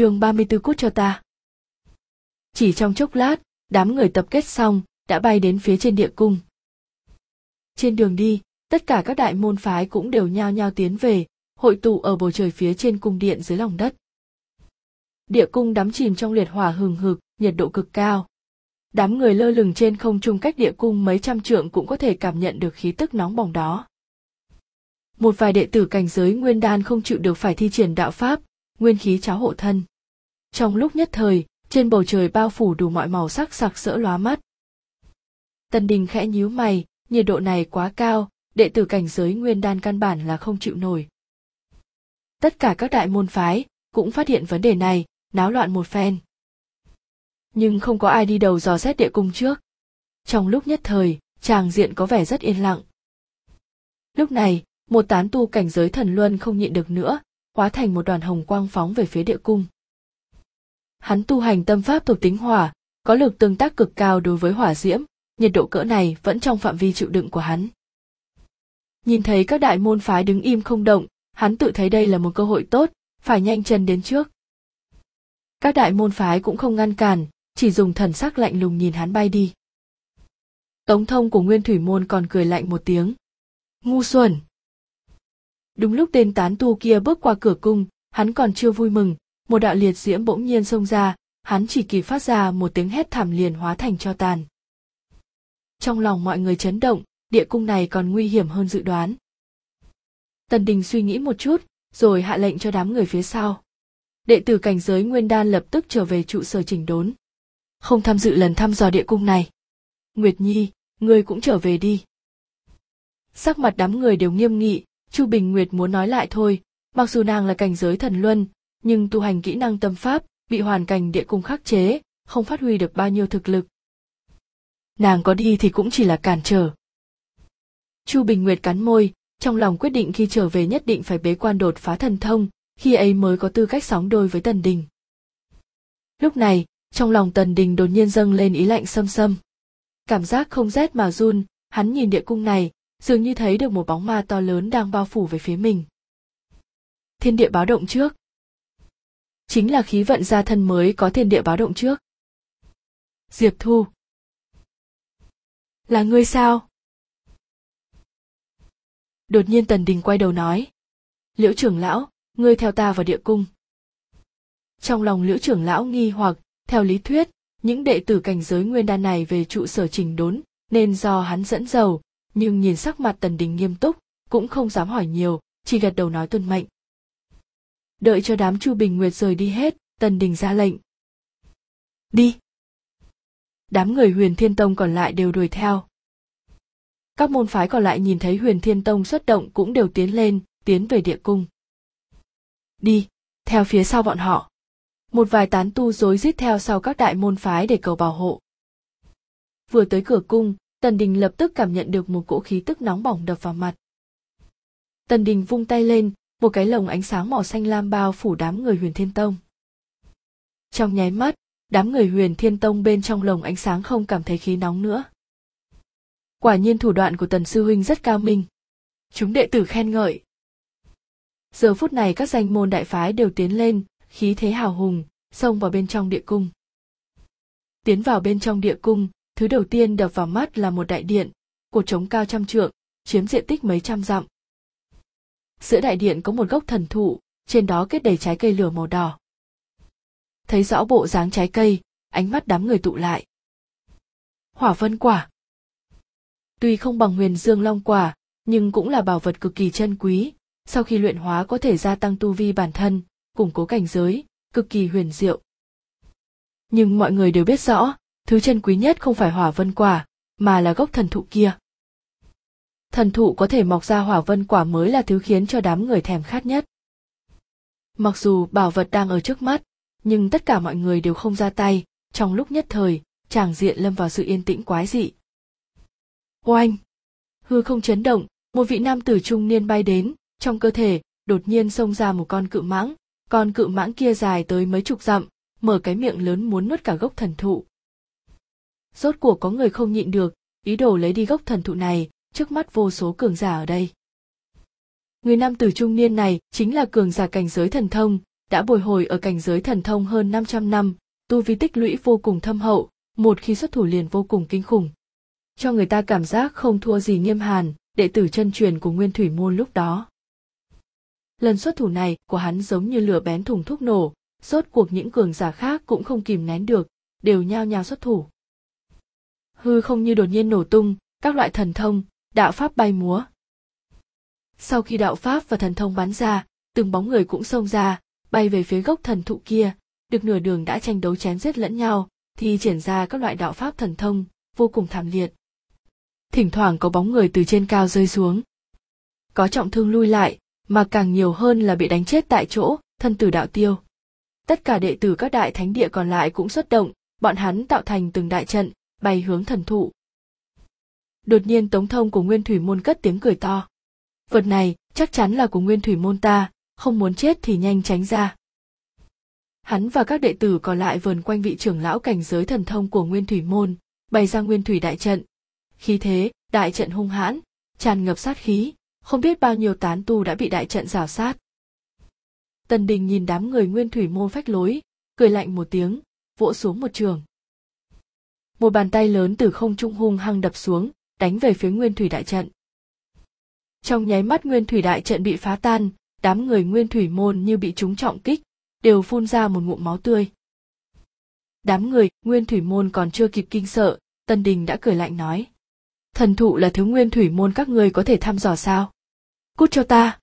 chương 34 cút cho ta. Chỉ trong chốc lát, đám người tập kết xong, đã bay đến phía trên địa cung. Trên đường đi, tất cả các đại môn phái cũng đều nhao nhao tiến về, hội tụ ở bầu trời phía trên cung điện dưới lòng đất. Địa cung đắm chìm trong liệt hỏa hừng hực, nhiệt độ cực cao. Đám người lơ lửng trên không trung cách địa cung mấy trăm trượng cũng có thể cảm nhận được khí tức nóng bỏng đó. Một vài đệ tử cảnh giới nguyên đan không chịu được phải thi triển đạo pháp, nguyên khí cháo hộ thân. Trong lúc nhất thời, trên bầu trời bao phủ đủ mọi màu sắc sặc sỡ lóa mắt. Tần Đình khẽ nhíu mày, nhiệt độ này quá cao, đệ tử cảnh giới nguyên đan căn bản là không chịu nổi. Tất cả các đại môn phái cũng phát hiện vấn đề này, náo loạn một phen. Nhưng không có ai đi đầu dò xét địa cung trước. Trong lúc nhất thời, tràng diện có vẻ rất yên lặng. Lúc này, một tán tu cảnh giới thần luân không nhịn được nữa, hóa thành một đoàn hồng quang phóng về phía địa cung. Hắn tu hành tâm pháp thuộc tính hỏa, có lực tương tác cực cao đối với hỏa diễm, nhiệt độ cỡ này vẫn trong phạm vi chịu đựng của hắn. Nhìn thấy các đại môn phái đứng im không động, hắn tự thấy đây là một cơ hội tốt, phải nhanh chân đến trước. Các đại môn phái cũng không ngăn cản, chỉ dùng thần sắc lạnh lùng nhìn hắn bay đi. Tống thông của nguyên thủy môn còn cười lạnh một tiếng. Ngu xuẩn! Đúng lúc tên tán tu kia bước qua cửa cung, hắn còn chưa vui mừng, một đạo liệt diễm bỗng nhiên xông ra, hắn chỉ kịp phát ra một tiếng hét thảm liền hóa thành cho tàn. Trong lòng mọi người chấn động, địa cung này còn nguy hiểm hơn dự đoán. Tần Đình suy nghĩ một chút, rồi hạ lệnh cho đám người phía sau. Đệ tử cảnh giới Nguyên Đan lập tức trở về trụ sở chỉnh đốn. Không tham dự lần thăm dò địa cung này. Nguyệt Nhi, ngươi cũng trở về đi. Sắc mặt đám người đều nghiêm nghị, Chu Bình Nguyệt muốn nói lại thôi, mặc dù nàng là cảnh giới thần luân, nhưng tu hành kỹ năng tâm pháp, bị hoàn cảnh địa cung khắc chế, không phát huy được bao nhiêu thực lực. Nàng có đi thì cũng chỉ là cản trở. Chu Bình Nguyệt cắn môi, trong lòng quyết định khi trở về nhất định phải bế quan đột phá thần thông, khi ấy mới có tư cách sóng đôi với Tần Đình. Lúc này, trong lòng Tần Đình đột nhiên dâng lên ý lạnh xâm xâm. Cảm giác không rét mà run, hắn nhìn địa cung này, dường như thấy được một bóng ma to lớn đang bao phủ về phía mình. Thiên địa báo động trước. Chính là khí vận gia thân mới có thiên địa báo động trước. Diệp Thu. Là ngươi sao? Đột nhiên Tần Đình quay đầu nói. Liễu trưởng lão, ngươi theo ta vào địa cung. Trong lòng liễu trưởng lão nghi hoặc, theo lý thuyết, những đệ tử cảnh giới nguyên đan này về trụ sở trình đốn, nên do hắn dẫn dầu, nhưng nhìn sắc mặt tần đình nghiêm túc cũng không dám hỏi nhiều chỉ gật đầu nói tuân mệnh đợi cho đám chu bình nguyệt rời đi hết tần đình ra lệnh. Đi. Đám người huyền thiên tông còn lại đều đuổi theo. Các môn phái còn lại nhìn thấy huyền thiên tông xuất động cũng đều tiến lên tiến về địa cung. Đi theo phía sau bọn họ. Một vài tán tu rối rít theo sau các đại môn phái để cầu bảo hộ. Vừa tới cửa cung Tần Đình lập tức cảm nhận được một cỗ khí tức nóng bỏng đập vào mặt. Tần Đình vung tay lên, một cái lồng ánh sáng màu xanh lam bao phủ đám người huyền thiên tông. Trong nháy mắt, đám người huyền thiên tông bên trong lồng ánh sáng không cảm thấy khí nóng nữa. Quả nhiên thủ đoạn của tần sư huynh rất cao minh. Chúng đệ tử khen ngợi. Giờ phút này các danh môn đại phái đều tiến lên, khí thế hào hùng, xông vào bên trong địa cung. Tiến vào bên trong địa cung, thứ đầu tiên đập vào mắt là một đại điện cột trống cao trăm trượng chiếm diện tích mấy trăm dặm giữa đại điện có một gốc thần thụ trên đó kết đầy trái cây lửa màu đỏ. Thấy rõ bộ dáng trái cây ánh mắt đám người tụ lại. Hỏa vân quả. Tuy không bằng huyền dương long quả nhưng cũng là bảo vật cực kỳ chân quý. Sau khi luyện hóa có thể gia tăng tu vi bản thân củng cố cảnh giới cực kỳ huyền diệu. Nhưng mọi người đều biết rõ thứ chân quý nhất không phải hỏa vân quả, mà là gốc thần thụ kia. Thần thụ có thể mọc ra hỏa vân quả mới là thứ khiến cho đám người thèm khát nhất. Mặc dù bảo vật đang ở trước mắt, nhưng tất cả mọi người đều không ra tay, trong lúc nhất thời, chàng diện lâm vào sự yên tĩnh quái dị. Oanh! Hư không chấn động, một vị nam tử trung niên bay đến, trong cơ thể, đột nhiên xông ra một con cự mãng, con cự mãng kia dài tới mấy chục dặm, mở cái miệng lớn muốn nuốt cả gốc thần thụ rốt cuộc có người không nhịn được ý đồ lấy đi gốc thần thụ này trước mắt vô số cường giả ở đây người nam tử trung niên này chính là cường giả cảnh giới thần thông đã bồi hồi ở cảnh giới thần thông hơn 500 năm, tu vi tích lũy vô cùng thâm hậu, một khi xuất thủ liền vô cùng kinh khủng. Cho người ta cảm giác không thua gì nghiêm hàn, đệ tử chân truyền của nguyên thủy môn lúc đó. Lần xuất thủ này của hắn giống như lửa bén thùng thuốc nổ, rốt cuộc những cường giả khác cũng không kìm nén được, đều nhao nhao xuất thủ. Hư không như đột nhiên nổ tung, các loại thần thông, đạo pháp bay múa. Sau khi đạo pháp và thần thông bắn ra, từng bóng người cũng xông ra, bay về phía gốc thần thụ kia, được nửa đường đã tranh đấu chém giết lẫn nhau, thì triển ra các loại đạo pháp thần thông, vô cùng thảm liệt. Thỉnh thoảng có bóng người từ trên cao rơi xuống. Có trọng thương lui lại, mà càng nhiều hơn là bị đánh chết tại chỗ, thân tử đạo tiêu. Tất cả đệ tử các đại thánh địa còn lại cũng xuất động, bọn hắn tạo thành từng đại trận, bay hướng thần thụ. Đột nhiên tống thông của nguyên thủy môn cất tiếng cười to. Vật này chắc chắn là của nguyên thủy môn ta, không muốn chết thì nhanh tránh ra. Hắn và các đệ tử còn lại vườn quanh vị trưởng lão cảnh giới thần thông của nguyên thủy môn, bày ra nguyên thủy đại trận. Khi thế, đại trận hung hãn, tràn ngập sát khí, không biết bao nhiêu tán tu đã bị đại trận rào sát. Tần Đình nhìn đám người nguyên thủy môn phách lối, cười lạnh một tiếng, vỗ xuống một trường. Một bàn tay lớn từ không trung hung hăng đập xuống, đánh về phía nguyên thủy đại trận. Trong nháy mắt nguyên thủy đại trận bị phá tan, đám người nguyên thủy môn như bị trúng trọng kích, đều phun ra một ngụm máu tươi. Đám người nguyên thủy môn còn chưa kịp kinh sợ, Tân Đình đã cười lạnh nói. Thần thụ là thứ nguyên thủy môn các ngươi có thể thăm dò sao? Cút cho ta!